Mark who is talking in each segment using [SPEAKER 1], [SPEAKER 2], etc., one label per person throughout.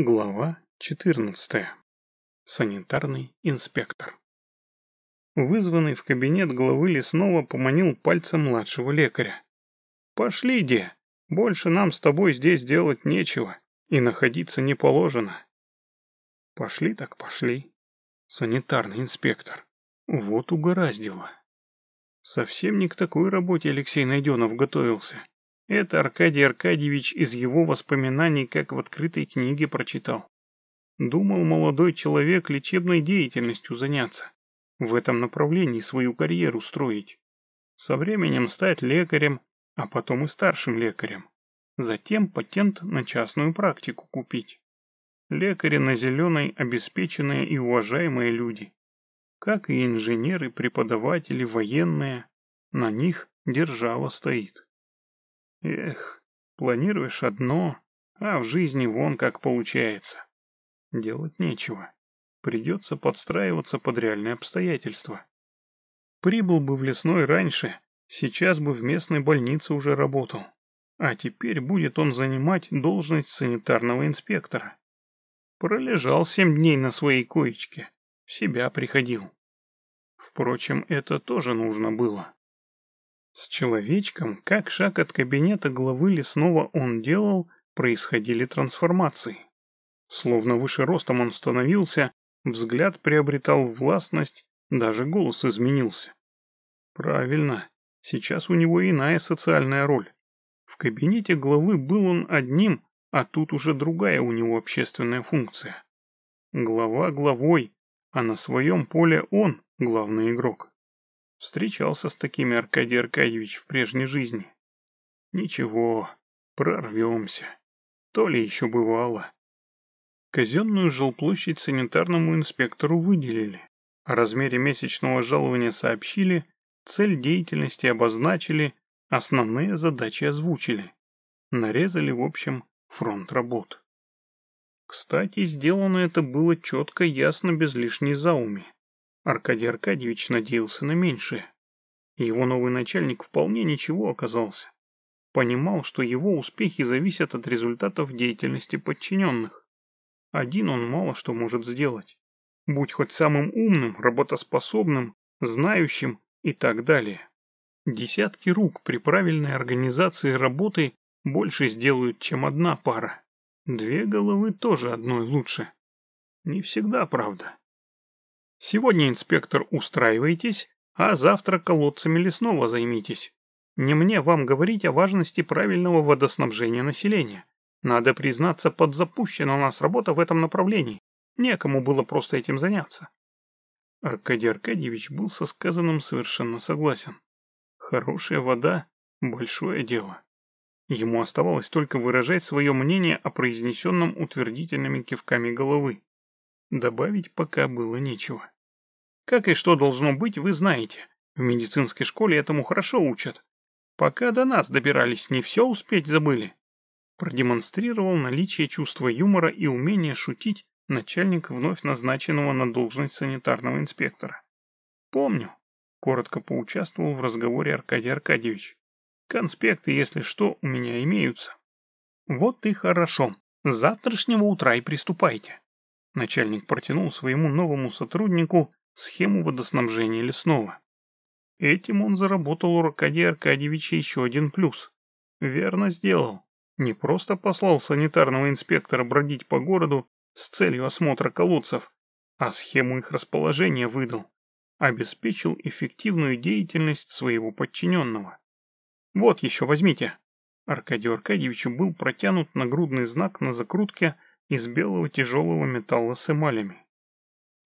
[SPEAKER 1] Глава 14. Санитарный инспектор. Вызванный в кабинет главы лесного поманил пальцем младшего лекаря. «Пошли, де, больше нам с тобой здесь делать нечего, и находиться не положено». «Пошли так пошли. Санитарный инспектор. Вот угораздило». Совсем не к такой работе Алексей Найденов готовился. Это Аркадий Аркадьевич из его воспоминаний как в открытой книге прочитал. Думал молодой человек лечебной деятельностью заняться, в этом направлении свою карьеру строить. Со временем стать лекарем, а потом и старшим лекарем. Затем патент на частную практику купить. Лекари на зеленой обеспеченные и уважаемые люди. Как и инженеры, преподаватели, военные. На них держава стоит. Эх, планируешь одно, а в жизни вон как получается. Делать нечего. Придется подстраиваться под реальные обстоятельства. Прибыл бы в лесной раньше, сейчас бы в местной больнице уже работал. А теперь будет он занимать должность санитарного инспектора. Пролежал семь дней на своей коечке, в себя приходил. Впрочем, это тоже нужно было. С человечком, как шаг от кабинета главы лесного он делал, происходили трансформации. Словно выше ростом он становился, взгляд приобретал властность, даже голос изменился. Правильно, сейчас у него иная социальная роль. В кабинете главы был он одним, а тут уже другая у него общественная функция. Глава главой, а на своем поле он главный игрок. Встречался с такими Аркадий Аркадьевич в прежней жизни. Ничего, прорвемся. То ли еще бывало. Казенную жилплощадь санитарному инспектору выделили. О размере месячного жалования сообщили, цель деятельности обозначили, основные задачи озвучили. Нарезали, в общем, фронт работ. Кстати, сделано это было четко, ясно, без лишней зауми. Аркадий Аркадьевич надеялся на меньшее. Его новый начальник вполне ничего оказался. Понимал, что его успехи зависят от результатов деятельности подчиненных. Один он мало что может сделать. Будь хоть самым умным, работоспособным, знающим и так далее. Десятки рук при правильной организации работы больше сделают, чем одна пара. Две головы тоже одной лучше. Не всегда, правда. Сегодня, инспектор, устраивайтесь, а завтра колодцами лесного займитесь. Не мне вам говорить о важности правильного водоснабжения населения. Надо признаться, подзапущена у нас работа в этом направлении. Некому было просто этим заняться. Аркадий Аркадьевич был со сказанным совершенно согласен. Хорошая вода – большое дело. Ему оставалось только выражать свое мнение о произнесенном утвердительными кивками головы. Добавить пока было нечего. Как и что должно быть, вы знаете. В медицинской школе этому хорошо учат. Пока до нас добирались, не все успеть забыли. Продемонстрировал наличие чувства юмора и умения шутить начальник вновь назначенного на должность санитарного инспектора. «Помню», — коротко поучаствовал в разговоре Аркадий Аркадьевич. «Конспекты, если что, у меня имеются». «Вот и хорошо. С завтрашнего утра и приступайте. Начальник протянул своему новому сотруднику схему водоснабжения лесного. Этим он заработал у Аркадия Аркадьевича еще один плюс. Верно сделал. Не просто послал санитарного инспектора бродить по городу с целью осмотра колодцев, а схему их расположения выдал. Обеспечил эффективную деятельность своего подчиненного. Вот еще возьмите. Аркадию Аркадьевичу был протянут нагрудный знак на закрутке из белого тяжелого металла с эмалями.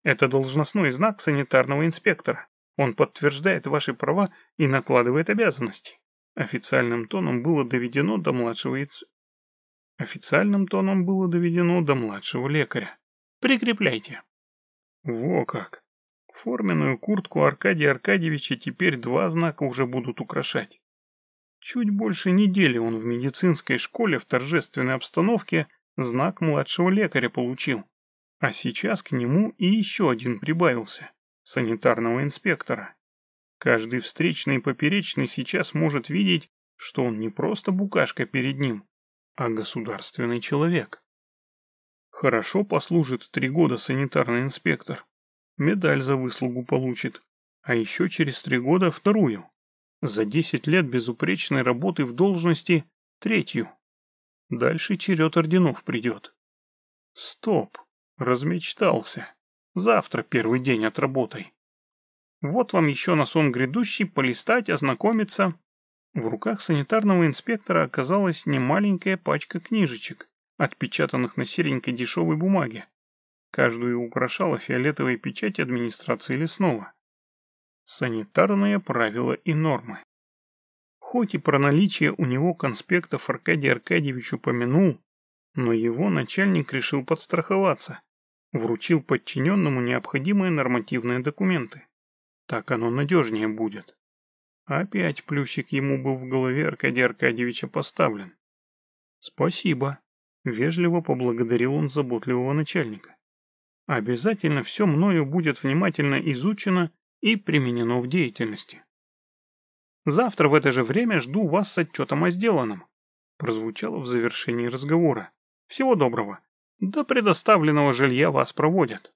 [SPEAKER 1] Это должностной знак санитарного инспектора. Он подтверждает ваши права и накладывает обязанности. Официальным тоном было доведено до младшего яйца. Официальным тоном было доведено до младшего лекаря. Прикрепляйте. Во как! Форменную куртку Аркадия Аркадьевича теперь два знака уже будут украшать. Чуть больше недели он в медицинской школе в торжественной обстановке знак младшего лекаря получил. А сейчас к нему и еще один прибавился – санитарного инспектора. Каждый встречный и поперечный сейчас может видеть, что он не просто букашка перед ним, а государственный человек. Хорошо послужит три года санитарный инспектор. Медаль за выслугу получит. А еще через три года вторую. За десять лет безупречной работы в должности третью. Дальше черед орденов придет. Стоп, размечтался. Завтра первый день отработай. Вот вам еще на сон грядущий полистать, ознакомиться. В руках санитарного инспектора оказалась немаленькая пачка книжечек, отпечатанных на серенькой дешевой бумаге. Каждую украшала фиолетовая печать администрации лесного. Санитарные правила и нормы. Хоть и про наличие у него конспектов Аркадий Аркадьевич упомянул, но его начальник решил подстраховаться, вручил подчиненному необходимые нормативные документы. Так оно надежнее будет. Опять плюсик ему был в голове Аркадия Аркадьевича поставлен. «Спасибо», — вежливо поблагодарил он заботливого начальника. «Обязательно все мною будет внимательно изучено и применено в деятельности». «Завтра в это же время жду вас с отчетом о сделанном», — прозвучало в завершении разговора. «Всего доброго. До предоставленного жилья вас проводят».